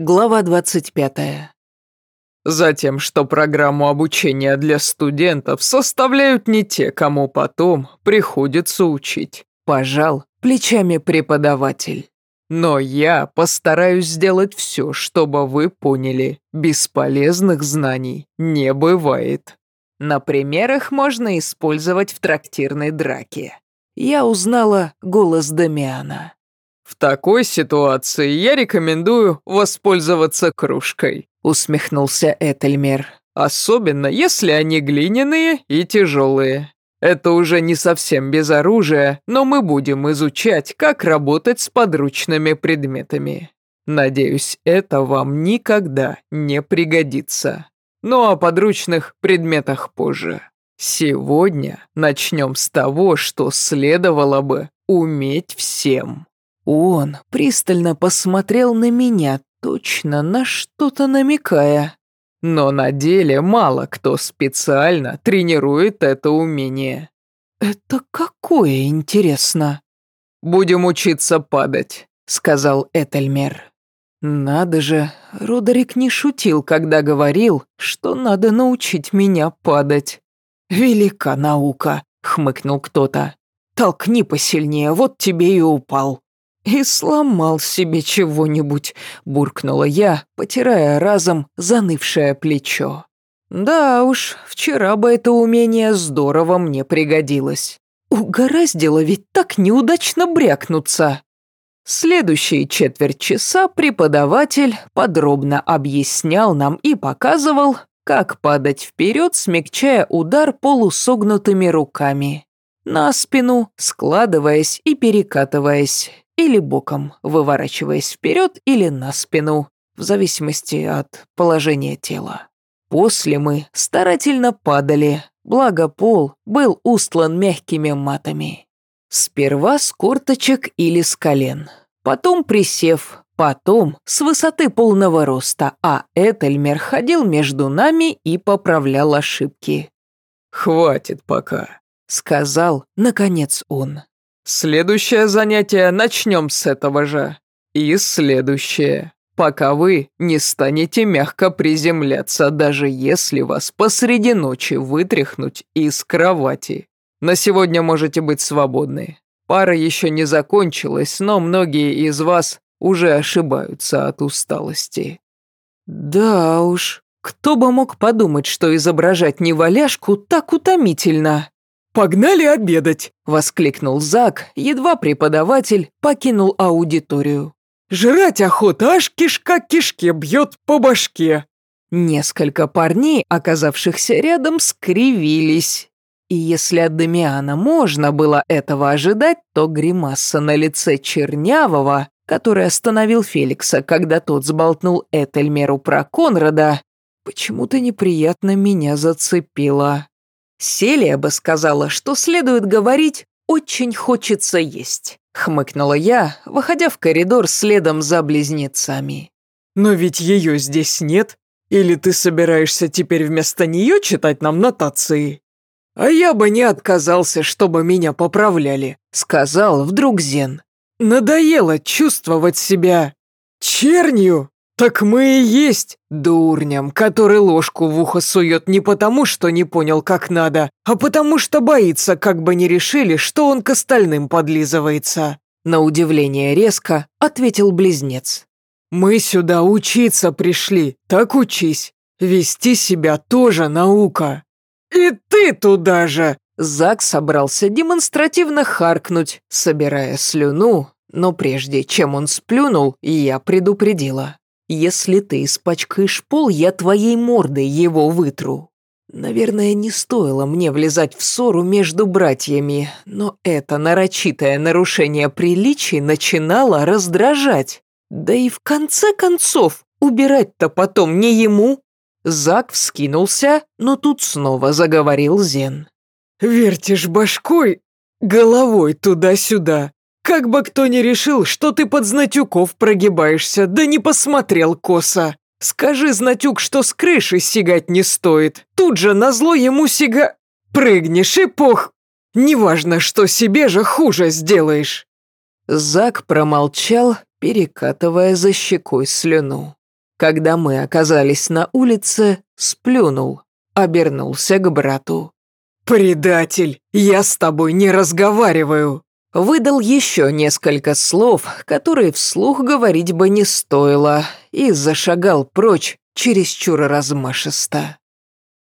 Глава 25. Затем, что программу обучения для студентов составляют не те, кому потом приходится учить. Пожал плечами преподаватель. Но я постараюсь сделать все, чтобы вы поняли, бесполезных знаний не бывает. Например, их можно использовать в трактирной драке. Я узнала голос Дамиана. «В такой ситуации я рекомендую воспользоваться кружкой», — усмехнулся Этельмер. «Особенно, если они глиняные и тяжелые. Это уже не совсем без оружия, но мы будем изучать, как работать с подручными предметами. Надеюсь, это вам никогда не пригодится. Ну о подручных предметах позже. Сегодня начнем с того, что следовало бы уметь всем». Он пристально посмотрел на меня, точно на что-то намекая. Но на деле мало кто специально тренирует это умение. «Это какое, интересно?» «Будем учиться падать», — сказал Этельмер. «Надо же, Родерик не шутил, когда говорил, что надо научить меня падать». «Велика наука», — хмыкнул кто-то. «Толкни посильнее, вот тебе и упал». «И сломал себе чего-нибудь», — буркнула я, потирая разом занывшее плечо. «Да уж, вчера бы это умение здорово мне пригодилось. Угораздило ведь так неудачно брякнуться». Следующие четверть часа преподаватель подробно объяснял нам и показывал, как падать вперед, смягчая удар полусогнутыми руками. На спину, складываясь и перекатываясь, или боком, выворачиваясь вперед или на спину, в зависимости от положения тела. После мы старательно падали, благо пол был устлан мягкими матами. Сперва с корточек или с колен, потом присев, потом с высоты полного роста, а Этельмер ходил между нами и поправлял ошибки. «Хватит пока», — сказал, наконец, он. Следующее занятие начнем с этого же. И следующее. Пока вы не станете мягко приземляться, даже если вас посреди ночи вытряхнуть из кровати. На сегодня можете быть свободны. Пара еще не закончилась, но многие из вас уже ошибаются от усталости. Да уж, кто бы мог подумать, что изображать неваляшку так утомительно. «Погнали обедать!» – воскликнул Зак, едва преподаватель покинул аудиторию. «Жрать охота, аж кишка кишке бьет по башке!» Несколько парней, оказавшихся рядом, скривились. И если от Дамиана можно было этого ожидать, то гримаса на лице Чернявого, который остановил Феликса, когда тот сболтнул Этельмеру про Конрада, почему-то неприятно меня зацепила. Селия бы сказала, что следует говорить «очень хочется есть», — хмыкнула я, выходя в коридор следом за близнецами. «Но ведь ее здесь нет. Или ты собираешься теперь вместо нее читать нам нотации?» «А я бы не отказался, чтобы меня поправляли», — сказал вдруг Зен. «Надоело чувствовать себя чернью». «Так мы и есть дурням, который ложку в ухо сует не потому, что не понял, как надо, а потому что боится, как бы не решили, что он к остальным подлизывается». На удивление резко ответил близнец. «Мы сюда учиться пришли, так учись. Вести себя тоже наука». «И ты туда же!» Зак собрался демонстративно харкнуть, собирая слюну, но прежде чем он сплюнул, я предупредила. Если ты испачкаешь пол, я твоей мордой его вытру. Наверное, не стоило мне влезать в ссору между братьями, но это нарочитое нарушение приличий начинало раздражать. Да и в конце концов, убирать-то потом не ему. Зак вскинулся, но тут снова заговорил Зен. «Вертишь башкой, головой туда-сюда. Как бы кто ни решил, что ты под Знатюков прогибаешься, да не посмотрел косо. Скажи, Знатюк, что с крыши сигать не стоит. Тут же назло ему сига... Прыгнешь и пох... Неважно, что себе же хуже сделаешь. Зак промолчал, перекатывая за щекой слюну. Когда мы оказались на улице, сплюнул, обернулся к брату. «Предатель, я с тобой не разговариваю!» Выдал еще несколько слов, которые вслух говорить бы не стоило, и зашагал прочь чересчур размашисто.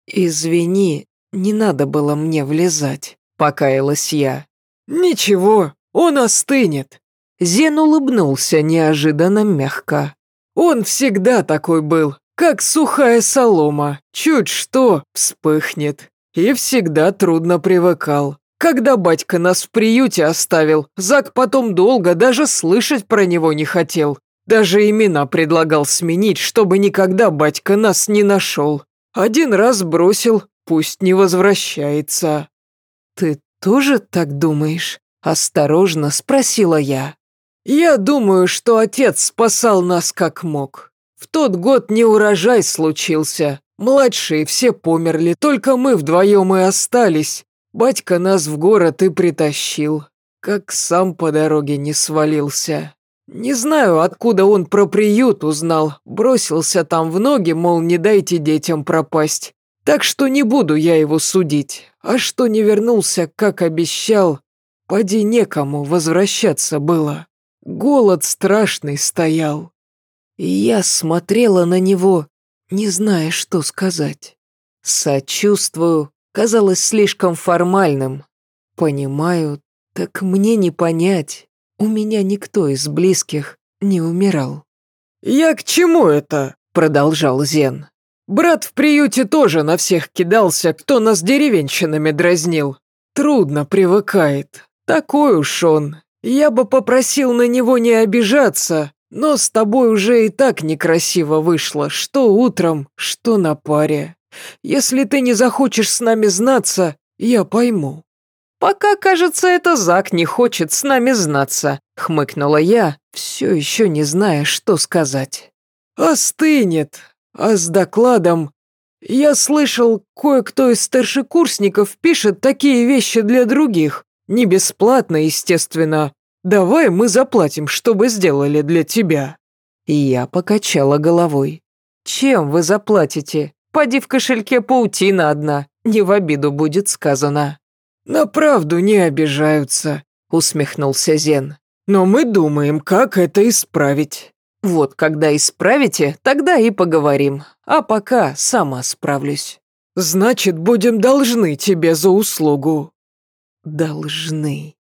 «Извини, не надо было мне влезать», — покаялась я. «Ничего, он остынет». Зен улыбнулся неожиданно мягко. «Он всегда такой был, как сухая солома, чуть что вспыхнет. И всегда трудно привыкал. Когда батька нас в приюте оставил, Зак потом долго даже слышать про него не хотел. Даже имена предлагал сменить, чтобы никогда батька нас не нашел. Один раз бросил, пусть не возвращается». «Ты тоже так думаешь?» – осторожно спросила я. «Я думаю, что отец спасал нас как мог. В тот год не урожай случился. Младшие все померли, только мы вдвоем и остались. Батька нас в город и притащил, как сам по дороге не свалился. Не знаю, откуда он про приют узнал, бросился там в ноги, мол, не дайте детям пропасть. Так что не буду я его судить. А что не вернулся, как обещал, поди некому возвращаться было. Голод страшный стоял. И я смотрела на него, не зная, что сказать. Сочувствую, казалось слишком формальным. Понимаю, так мне не понять. У меня никто из близких не умирал. «Я к чему это?» – продолжал Зен. «Брат в приюте тоже на всех кидался, кто нас деревенщинами дразнил. Трудно привыкает. Такой уж он. Я бы попросил на него не обижаться, но с тобой уже и так некрасиво вышло, что утром, что на паре. Если ты не захочешь с нами знаться, я пойму». «Пока, кажется, это Зак не хочет с нами знаться», — хмыкнула я, все еще не зная, что сказать. «Остынет. А с докладом... Я слышал, кое-кто из старшекурсников пишет такие вещи для других. Не бесплатно, естественно. Давай мы заплатим, чтобы сделали для тебя». Я покачала головой. «Чем вы заплатите? Поди в кошельке паутина одна, не в обиду будет сказано». «На правду не обижаются», — усмехнулся Зен. «Но мы думаем, как это исправить». «Вот когда исправите, тогда и поговорим. А пока сама справлюсь». «Значит, будем должны тебе за услугу». «Должны».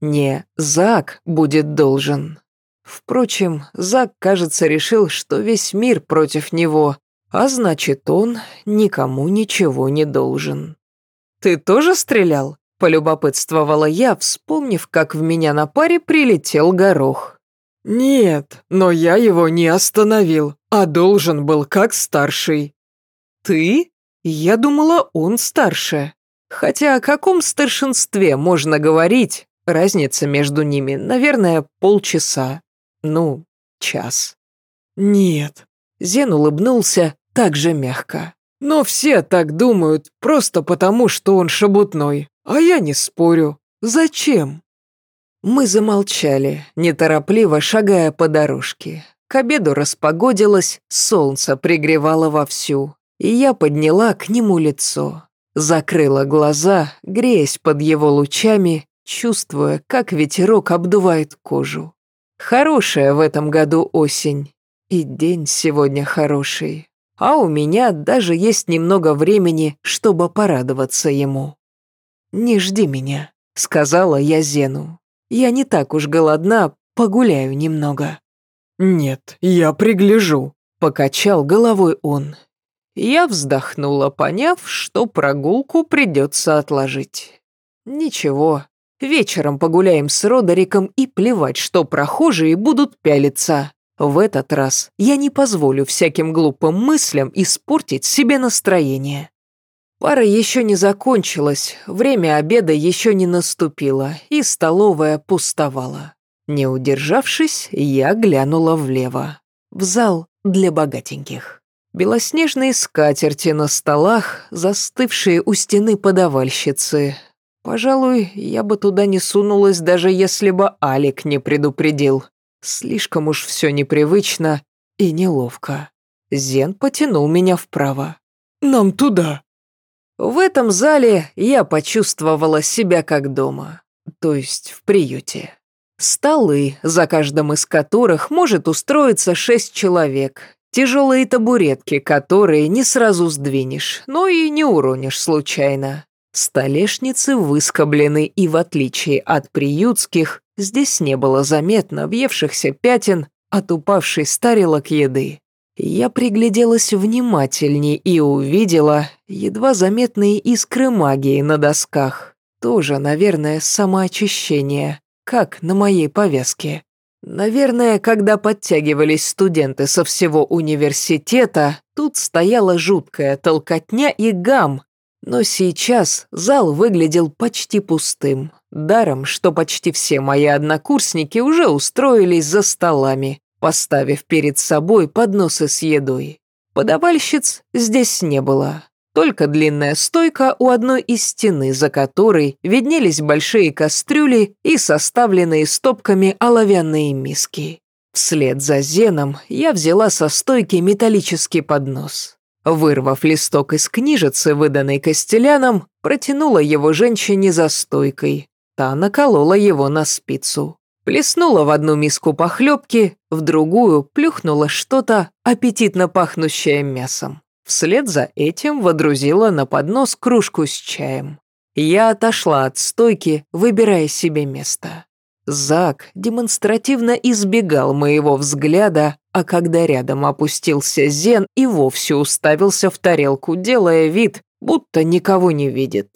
Не Зак будет должен. Впрочем, Зак, кажется, решил, что весь мир против него, а значит, он никому ничего не должен. «Ты тоже стрелял?» – полюбопытствовала я, вспомнив, как в меня на паре прилетел горох. «Нет, но я его не остановил, а должен был как старший». «Ты? Я думала, он старше. Хотя о каком старшинстве можно говорить? Разница между ними, наверное, полчаса. Ну, час». «Нет». Зен улыбнулся, так же мягко. «Но все так думают, просто потому, что он шабутной. А я не спорю. Зачем?» Мы замолчали, неторопливо шагая по дорожке. К обеду распогодилось, солнце пригревало вовсю, и я подняла к нему лицо. Закрыла глаза, греясь под его лучами, чувствуя, как ветерок обдувает кожу. Хорошая в этом году осень, и день сегодня хороший а у меня даже есть немного времени, чтобы порадоваться ему. «Не жди меня», — сказала я Зену. «Я не так уж голодна, погуляю немного». «Нет, я пригляжу», — покачал головой он. Я вздохнула, поняв, что прогулку придется отложить. «Ничего, вечером погуляем с Родериком и плевать, что прохожие будут пялиться. В этот раз я не позволю всяким глупым мыслям испортить себе настроение. Пара еще не закончилась, время обеда еще не наступило, и столовая пустовала. Не удержавшись, я глянула влево. В зал для богатеньких. Белоснежные скатерти на столах, застывшие у стены подавальщицы. Пожалуй, я бы туда не сунулась, даже если бы Алик не предупредил. Слишком уж все непривычно и неловко. Зен потянул меня вправо. «Нам туда». В этом зале я почувствовала себя как дома, то есть в приюте. Столы, за каждым из которых может устроиться шесть человек. Тяжелые табуретки, которые не сразу сдвинешь, но и не уронишь случайно. Столешницы выскоблены, и в отличие от приютских, здесь не было заметно въевшихся пятен от упавшей старилок еды. Я пригляделась внимательней и увидела едва заметные искры магии на досках. Тоже, наверное, самоочищение, как на моей повязке. Наверное, когда подтягивались студенты со всего университета, тут стояла жуткая толкотня и гам, но сейчас зал выглядел почти пустым. Даром, что почти все мои однокурсники уже устроились за столами, поставив перед собой подносы с едой. Подавальщиц здесь не было. Только длинная стойка у одной из стены, за которой виднелись большие кастрюли и составленные стопками оловянные миски. Вслед за Зеном я взяла со стойки металлический поднос. Вырвав листок из книжицы, выданной Костеляном, протянула его женщине за стойкой. Та наколола его на спицу. Плеснула в одну миску похлебки, в другую плюхнула что-то аппетитно пахнущее мясом. Вслед за этим водрузила на поднос кружку с чаем. Я отошла от стойки, выбирая себе место. Зак демонстративно избегал моего взгляда, а когда рядом опустился Зен и вовсе уставился в тарелку, делая вид, будто никого не видит.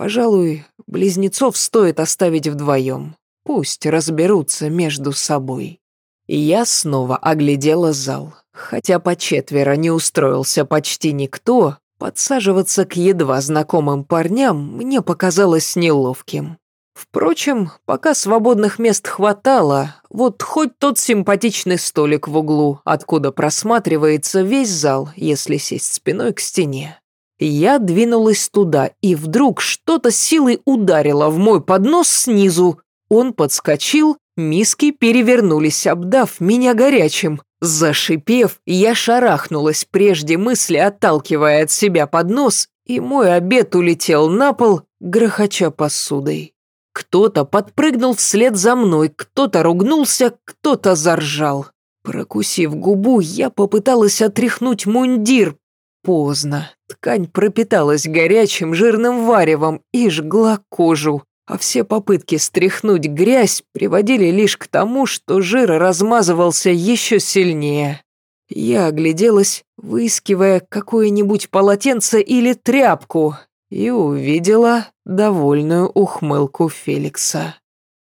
Пожалуй, близнецов стоит оставить вдвоем. Пусть разберутся между собой. Я снова оглядела зал. Хотя по четверо не устроился почти никто, подсаживаться к едва знакомым парням мне показалось неловким. Впрочем, пока свободных мест хватало, вот хоть тот симпатичный столик в углу, откуда просматривается весь зал, если сесть спиной к стене. Я двинулась туда, и вдруг что-то силой ударило в мой поднос снизу. Он подскочил, миски перевернулись, обдав меня горячим. Зашипев, я шарахнулась прежде мысли, отталкивая от себя поднос, и мой обед улетел на пол, грохоча посудой. Кто-то подпрыгнул вслед за мной, кто-то ругнулся, кто-то заржал. Прокусив губу, я попыталась отряхнуть мундир. Поздно. Ткань пропиталась горячим жирным варевом и жгла кожу, а все попытки стряхнуть грязь приводили лишь к тому, что жир размазывался еще сильнее. Я огляделась, выискивая какое-нибудь полотенце или тряпку, и увидела довольную ухмылку Феликса.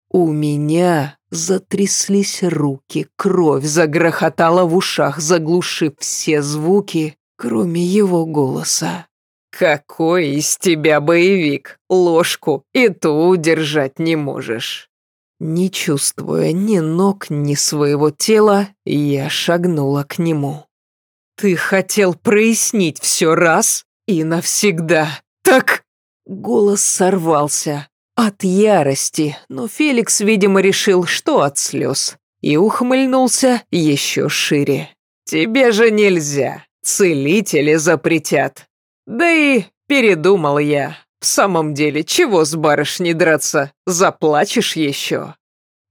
У меня затряслись руки, кровь загрохотала в ушах, заглушив все звуки, кроме его голоса. «Какой из тебя боевик? Ложку и ту удержать не можешь». Не чувствуя ни ног, ни своего тела, я шагнула к нему. «Ты хотел прояснить все раз и навсегда», так...» Голос сорвался. От ярости, но Феликс, видимо, решил, что от слез. И ухмыльнулся еще шире. «Тебе же нельзя. Целители запретят. Да и передумал я. В самом деле, чего с барышней драться? Заплачешь еще?»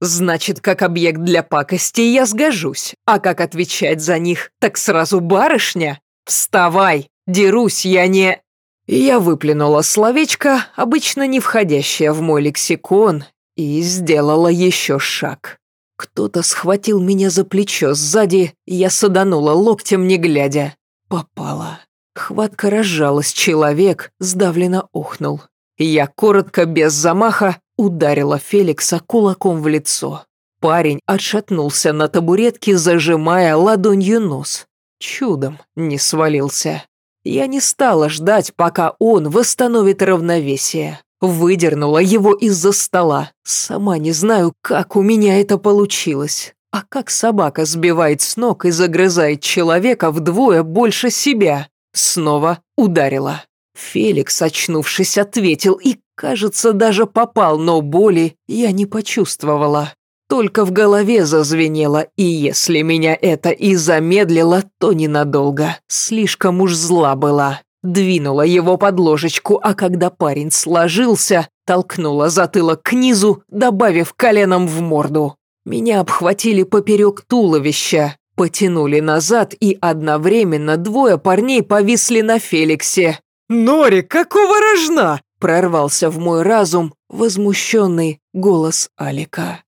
«Значит, как объект для пакости я сгожусь, а как отвечать за них, так сразу барышня? Вставай, дерусь я не...» Я выплюнула словечко, обычно не входящее в мой лексикон, и сделала еще шаг. Кто-то схватил меня за плечо сзади, я саданула локтем, не глядя. Попала. Хватка разжалась, человек сдавленно ухнул. Я коротко, без замаха, ударила Феликса кулаком в лицо. Парень отшатнулся на табуретке, зажимая ладонью нос. Чудом не свалился. Я не стала ждать, пока он восстановит равновесие. Выдернула его из-за стола. Сама не знаю, как у меня это получилось. А как собака сбивает с ног и загрызает человека вдвое больше себя. Снова ударила. Феликс, очнувшись, ответил и, кажется, даже попал, но боли я не почувствовала. Только в голове зазвенело, и если меня это и замедлило, то ненадолго. Слишком уж зла была. Двинула его под ложечку, а когда парень сложился, толкнула затылок к низу, добавив коленом в морду. Меня обхватили поперек туловища, потянули назад, и одновременно двое парней повисли на Феликсе. «Нори, какого рожна?» Прорвался в мой разум возмущенный голос Алика.